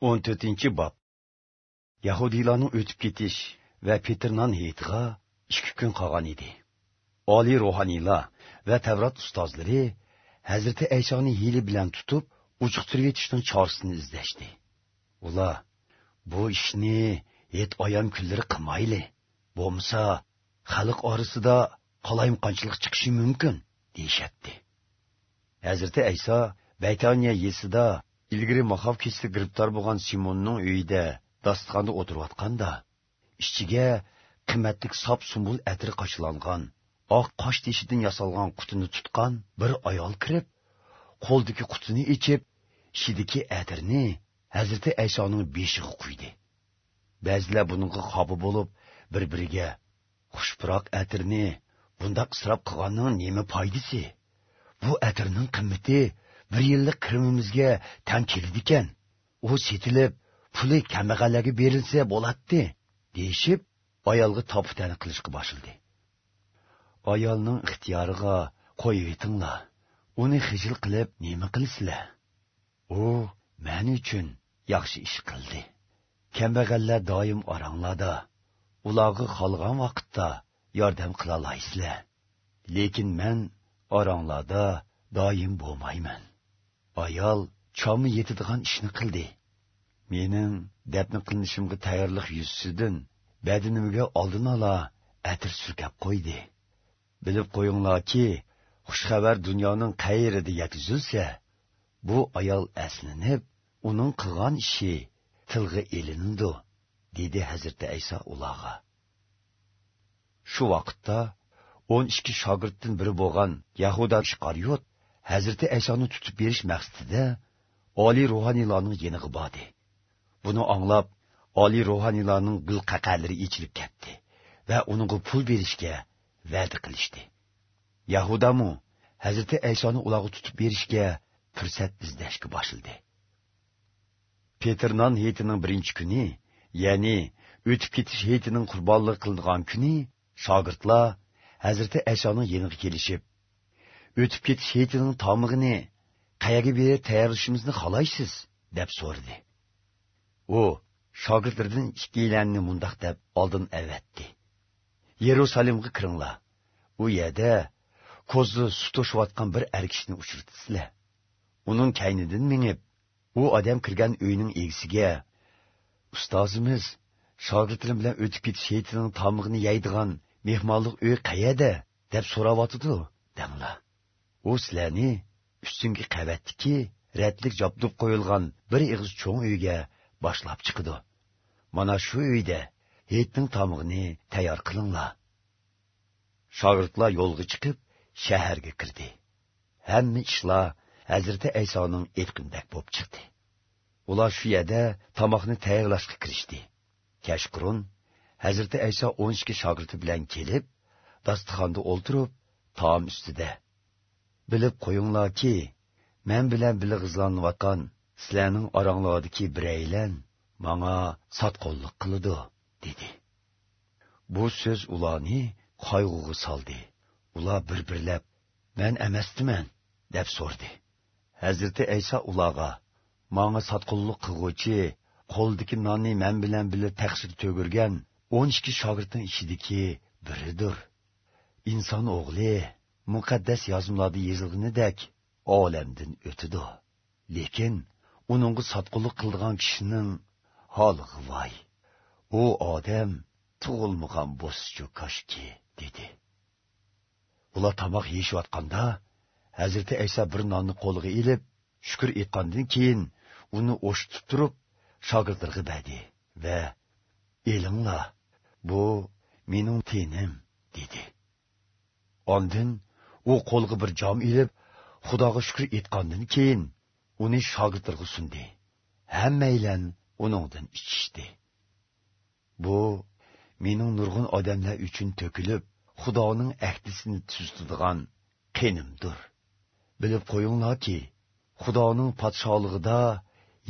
14 bob. Yahudiylarning o'tib ketish va petrnan heytiga ikki kun qolgan edi. Oliy ruhoniylar va tavrat ustozlari hazrati aysoni hiyli bilan tutib uchiqtirib yetishning chorasini izlashdi. Ular bu ishni et oyam kunlari qilmayli. Bo'lmasa xalq orasida qolaymqonchilik chiqishi mumkin deyishatdi hazrati ayso baytoniya yesida ilgari mahav kechda giribtor bo'lgan simonning uyida. Dasturxonda o'tirayotganda ichiga qimmatlik sop sumbul atri qochilangan oq qosh teshidan yasalgan qutini tutgan bir ayol kirib qo'ldagi qutini ichib ichidagi atirni hazrati aysoning beshig'i quydi. Ba'zilar buningga qobi bo'lib bir biriga xushpuroq atirni bundoq isrof qilganning nima foydasi? Bu atirning qimmati bir yillik kirimimizga tang keladikan u setilib puli kambag'allarga berilsa bo'ladi deyishib ayolga topitani qilishga boshildi. Ayolning ixtiyoriga qo'yib etinglar uni hijil qilib nima qilsizlar u men uchun yaxshi ish qildi. Kambag'allar doim oranglarda ularga qolgan vaqtda yordam qilalaysizlar lekin men oranglarda doim bo'lmayman. Ayol chomi yetadigan ishni qildi. Mening dafn qilinishimga tayyorlik yuzasidan badinimga oldin ola atir surkab qo'ydi. Bilib qo'yinglarki xushxabar dunyoning qayerida yetkazilsa bu ayol aslinib uning qilgan ishi tilg'i elinidi dedi hazrati ayso ulog'a shu vaqtda o'n ikki shogirddan biri bo'lgan yahuda ishqariyot hazrati aysoni tutib berish maqsadida oliy ruhoniylarning yeniga bordi buni anglab oliy ruhoniylarning gul qaqalari ichilib ketdi va uningga pul berishga va'da qilishdi. Yahudamu hazrati aysoni ularga tutib berishga fursat izlashga boshladi petrnon heytining birinchi kuni ya'ni o'tib ketish heytining qurbonlik qilingan kuni shogirdlar hazrati aysoning yeniga kelishib o'tib ketish heytining tomig'ini qayerga berib tayyorlashimizni xohlaysiz deb so'radi. U shogirdlardan ikkilanni mundoq deb oldin avatdi. Yerusalimga kiringlar. U yerda ko'zi sut to'shiyotgan bir er kishini uning kaynidan minib u odam kirgan uyning egisiga ustozimiz shogirdlarim bilan o'tib ketish heytining tomig'ini yeydigan mehmonlik uy qayerda? deb so'rayotidi danglar u sizlarni ustungi qavatdiki radlik jobdib qo'yilgan bir ig'iz cho'ng uyga boshlab chiqidi mana shu uyda yetning tomig'ini tayyor qilinglar. Shogirdlar yo'lga chiqib shaharga kirdi. Hamma ishlar hazrati aysoning aytqindak bo'lib chiqdi. Ular shu yerda tomoqni tayyorlashga kirishdi. Kashqurun hazrati ayso o'n ikki shogirdi bilan kelib dasturxonda o'ltirib taom ustida bilib qo'yinglarki men bilan birga sizlarning oranglardagi biraylan manga sotqonlik qiladi dedi. Bu so'z ularni qayg'uga soldi. Ular bir birlab men emasdiman deb so'rdi. Hazrati ayso ularga manga sotqinlik qilg'uvchi qo'ldiki nonni men bilan birga taqsir to'girgan o'n ikki shogirdning ichidiki biridir. Inson o'g'li muqaddas yozmalarda yozilganidek olamdan o'tidi lekin uningga sotqulik qildigan kishining holiga voy u odam tug'ilmagan bo'schu koshki dedi. Ular tomoq yeyishayotganda hazrati ayso bir nonni qo'liga ilib shukur etgandan keyin uni o'shitib turib shogirdlarga berdi va elinglar bu mening tenim dedi. Ondin u qo'lga bir jom ilib xudoga shukur etgandan keyin uni shogirdlarga sundi. Hammanglar uningdan ichishdi. Bu mening nurg'un odamlar uchun to'kilib xudoning ahdisini tuzitadigan qenimdir. Bilib qo'yinglarki xudoning podsholig'ida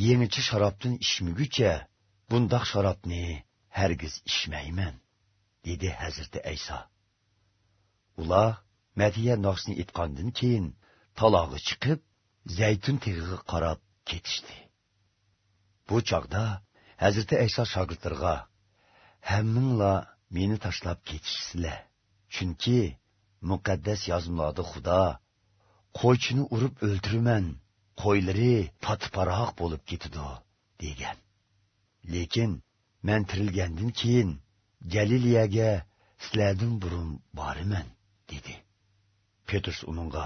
yangicha sharobdan ichmaguncha bundoq sharobni hargiz ichmayman dedi hazrati ayso. Ular madiya noxsini etgandan keyin talog'i chiqib zaytun teg'iga qarab ketishdi. Bu chog'da hazrati ayso shogirdlarga hamminglar meni tashlab ketishsizlar. Chunki muqaddas yozmalarda xudo qo'ychini urib o'ltiraman qo'ylari patiparoq bo'lib ketidi degan. Lekin men tirilgandan keyin galiliyaga sizlardan burun boriman dedi. Petrus uningga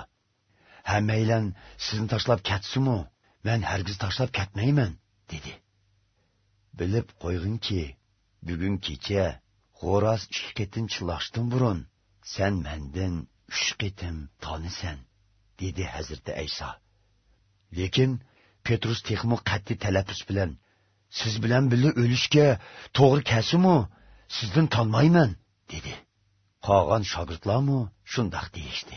hammaylan sizni tashlab ketsinmi men hargiz tashlab ketmayman dedi. Bilib qo'yg'inki bugun kecha g'o'ras ikki qitim chillashdan burun. Sen mendan uch qitim tonisan dedi hazrati ayso lekin petrus texmu qat'iy talaffuz bilan siz bilan birga o'lishga to'g'ri kelsimu sizdan tanmayman dedi. Qolgan shogirdlarmi shundoq deyishdi.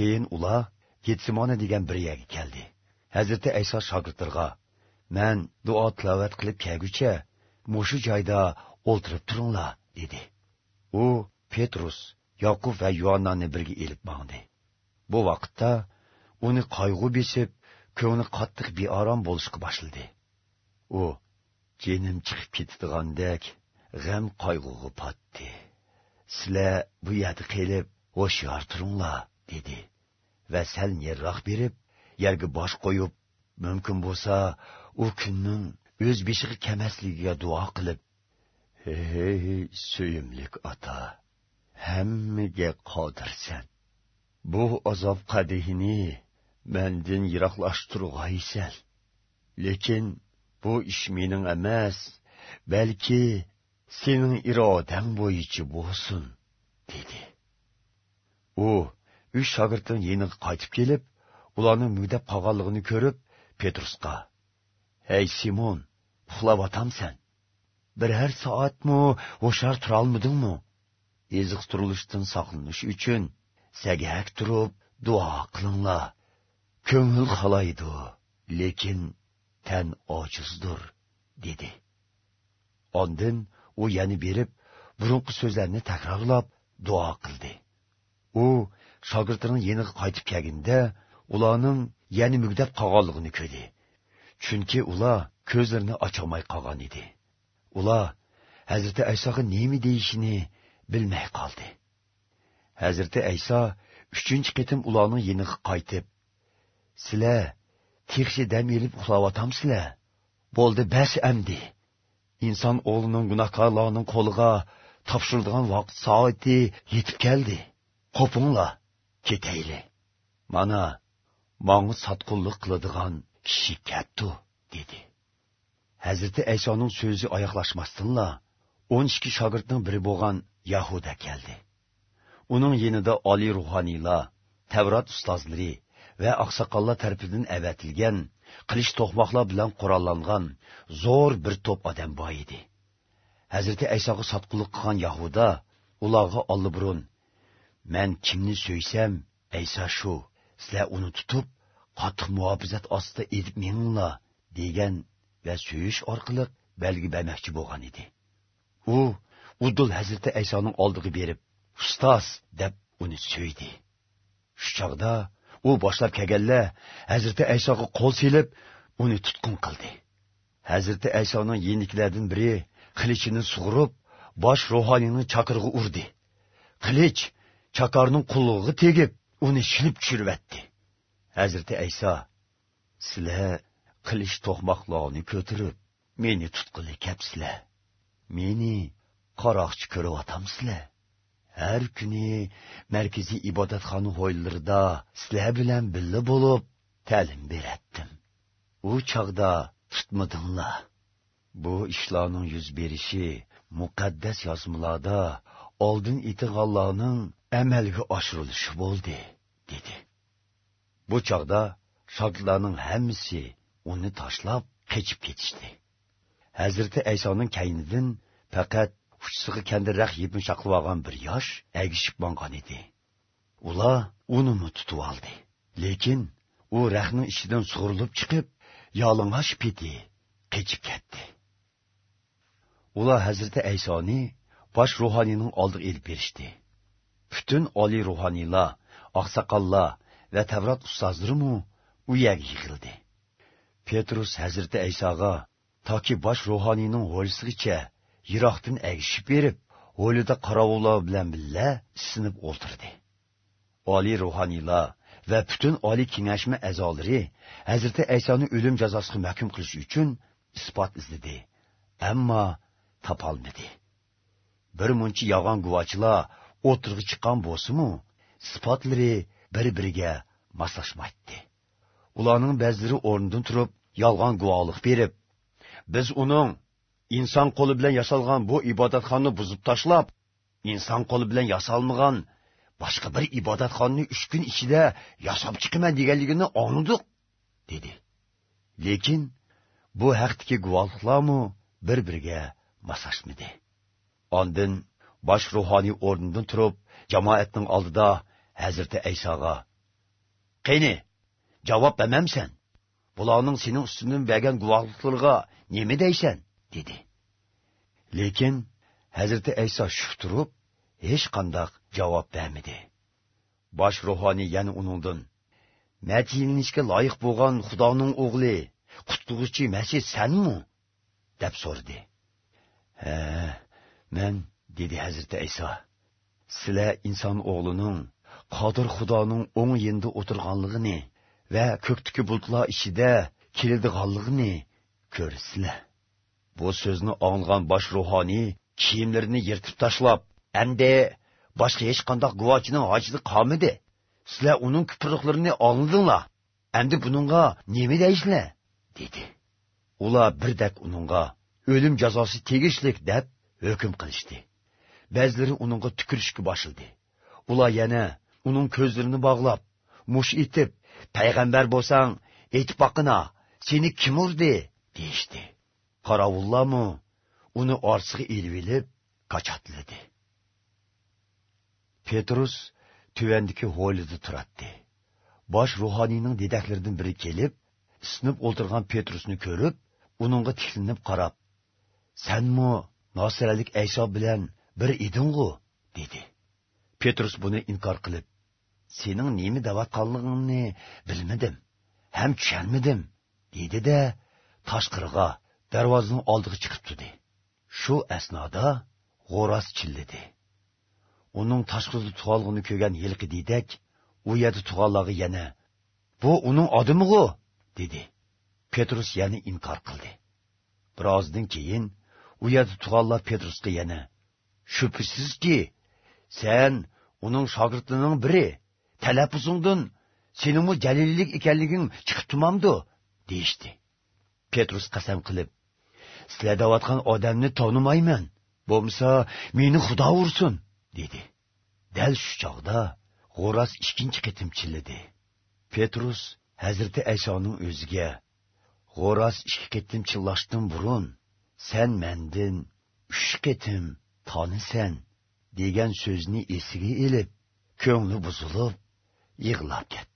Keyin ular getsimona degan bir yerga keldi. Hazrati ayso shogirdlarga man duo tilovat qilib kelguncha mushu joyda o'ltirib turinglar dedi. U petrus yoqub va yuannani birga elib bordi bu vaqtda uni qayg'u besib ko'ngli qattiq beorom bo'lishga boshladi. U jinim chiqib ketadigandek g'am qayg'uga potdi sizlar bu yerda qelib ho'shyor turinglar dedi. Va sal neriroq berib yerga bosh qo'yib mumkin bo'lsa u kunning o'z beshig'i kamasligiga duo qilib hey suyimlik ota hammaga qodirsan. Bu azob qadihini mandan yiroqlashtirg'aysal. Lekin bu ish mening emas balki sening irodang bo'yicha bo'lsin dedi. U uch shogirdning yeniga qaytib kelib ularning mugdab qolganligini ko'rib petrusga ey simon uxlayotamsan biror soatmi hushyor turolmidingmi eziq turilishdan saqlanish uchun sagak turib duo qilinglar. Ko'ngil xolaydi lekin tan ojizdir dedi. Ondin u yana berib burunqi so'zlarni takrorlab duo qildi. U shogirdlarning yeniga qaytib kelganda ularning yana mugdab qolganligini ko'rdi. Chunki ular ko'zlarini ocholmay qolgan edi. Ular hazrati aysoga nima deyishini bilmay qoldi. Hazrati ayso uchinchi qitim ularning yeniga qaytib sizlar tekshi dam elib uxlayotamsizlar? Bo'ldi bas amdi. Inson o'g'lining gunohkorlarning qo'liga topshirilgan vaqt soati yetib keldi. Qo'pinglar ketayli mana manga sotqunlik qiladigan kishi kaptu dedi. Hazrati aysoning so'zi oyoqlashmasdinla o'n ikki shogirdning biri bo'lgan yahuda keldi. Uning yenida oliy ruhoniylar tavrot ustozlari va oqsoqollar tarafidan avatilgan qilich to'qmoqlar bilan qurollangan zo'r bir to'p odam bor edi. Hazrati aysoga sotqinlik qilgan yahuda ularga olliburun man kimni so'ysam ayso shu sizlar uni tutib qattiq muhofizat ostida edib meninglar degan va so'yish orqali belgi bermoqchi bo'lgan edi u uddul hazrati aysoning oldiga berib ustoz deb uni so'ydi shu chog'da u boshlab kelganlar hazrati aysoga qo'l silib uni tutqun qildi hazrati aysoning yeniklardan biri qilichini sug'urib bosh ruhoniyning chaqirig'i urdi qilich chakorning qullig'iga tegib uni shilib tushirvatdi hazrati ayso sizlar qilish to'qmoqlarni ko'tirib meni tutqili kapsizlar meni qaroqchi ko'rib otamsizlar. har kuni markaziy ibodatxona hovlilarida sizlar bilan birga bo'lib ta'lim beratdim u chaqda tutmadinglar bu ishlarning yuz berishi muqaddas yozmalarda oldin etilganlarning amalga oshirilishi bo'ldi dedi. Bu chog'da shogirdlarning hammasi uni tashlab qechib ketishdi. Hazrati aysoning kaynidan faqat uchsig'i kandirroq yepinchoqlab olgan bir yosh agishib bongan edi. Ular unimi tutib oldi. Lekin u rahning ichidan sug'urilib chiqib yalang'och peti qechib ketdi. Ular hazrati aysoni bosh ruhoniyning oldiga elib berishdi. Bütün oli ruhaniyla, aqsaqalla və Təvrat ustazlarımı u yerə yığıldı. Petrus Həzrəti İsa'ğa ta ki baş ruhaniyinin holisigəcə yiraqdan əgişib berib, holida qaravullar bilan billə isinib o'ltirdi. Oli ruhaniylar və bütün oli kengashma a'zolari Həzrəti İsa'ni ölüm jazosiga mahkum qilish uchun isbot izladi, ammo topolmadi. Bir muncha yolg'on guvochlar o'tirg'i chiqqan bo'lsimu sifatlari bir biriga moslashmaydi ularning ba'zilari o'rnidan turib yolg'on guvohlik berib biz uning inson qo'li bilan yasalgan bu ibodatxonni buzib tashlab inson qo'li bilan yasalmagan boshqa bir ibodatxonni uch kun ichida yasab chiqaman deganligini ongdiq dedi. Lekin bu haqdagi guvohliklarmi bir biriga moslashmidi ondin bosh ruhoniy o'rnidan turib jamoatning oldida hazrati aysoga qani javob bermamsan? Bularning sening ustingdan bergan guvohliklariga nima deysan? dedi. Lekin hazrati ayso shuf turib hech qandoq javob bermadi. Bosh ruhoniy yana uningdan matilinishga loyiq bo'lgan xudoning o'g'li qutquvchi masih sanmi? deb so'radi. Ha men dedi hazrati ayso sizlar inson o'g'lining qodir xudoning o'ng yenda o'tirganligini va ko'kdagi bulutlar ichida keladiganligini ko'rsizlar bu so'zni anglagan bosh ruhoniy kiyimlarini yirtib tashlab endi boshqa hech qanday guvochining hojati qolmadi sizlar uning kipriqlarini angladinglar endi buningga nima deysizlar dedi. Ular birdak uningga o'lim jazosi tegishlik deb hukm qilishdi ba'zilari uningga tukirishga boshildi ular yana uning ko'zlarini bog'lab mush etib payg'ambar bo'lsang aytib boqina seni kim urdi? deyishdi. Qorovullarmi uni orsiga ilib ilib qochotladi petrus tuvandiki hovlida turatdi. Bosh ruhoniyning dedaklaridan biri kelib sinib o'tirgan petrusni ko'rib uningga tiklinib qarab sanmi nosiralik ayso bilan bir eding'u dedi. Petrus buni inkor qilib sening nima davatqanligingni bilmadim ham tushunmadim dedi de tashqirg'a darvozaning oldiga chiqib turdi. Shu asnoda g'o'roz chillidi uning tashqida tug'olg'ini ko'rgan yilqi dedak u yerda tug'onlog'i yana bu uning odimig'u? dedi. Petrus yana inkor qildi. Birozdan keyin u yerda tug'onlar petrusga yana shubhisizki sen uning shogirdlarining biri talaffuzingdan seningmi jalillik ekanliging chiqib turmamdi deyishdi petrus qasam qilib sizlar deyotgan odamni tonimayman. Bo'lmasa meni xudo ursin dedi. Dal shu chog'da g'o'ras ikkinchi qitim chilladi. Petrus hazrati aysoning o'ziga g'o'ras ikki qitim chillashdan burun sen mendin uch qitim tonisan degan so'zni esiga ilib ko'ngli buzilib yig'lab ketdi.